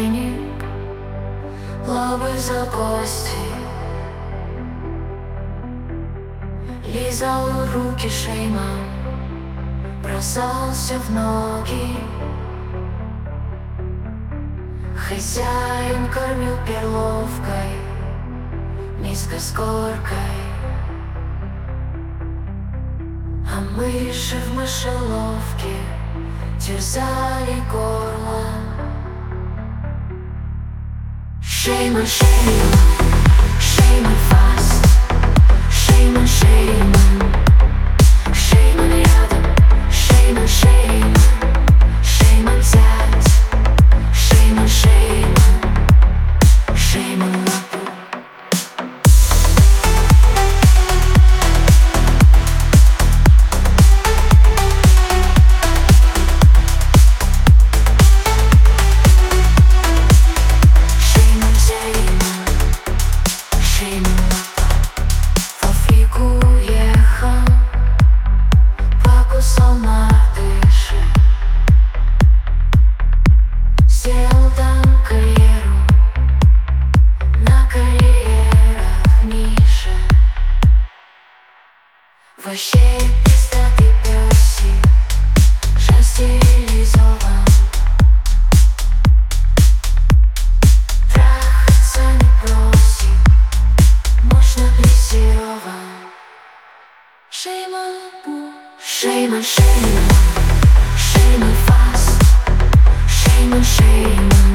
ошейник Лапы за кости. Лизал руки Шейма Бросался в ноги. Хозяин кормил перловкой Низко с горкой. А мыши в мышеловке Терзали горло Шейма, шейма, шейма фаст Шейма, шейма, шейма рядом Шейма, вообще пиздатый песик Уже стилизован Трахаться не просит Можно дрессирован Шейман, шейман, шейман Шейман фаст Шейман, шейман.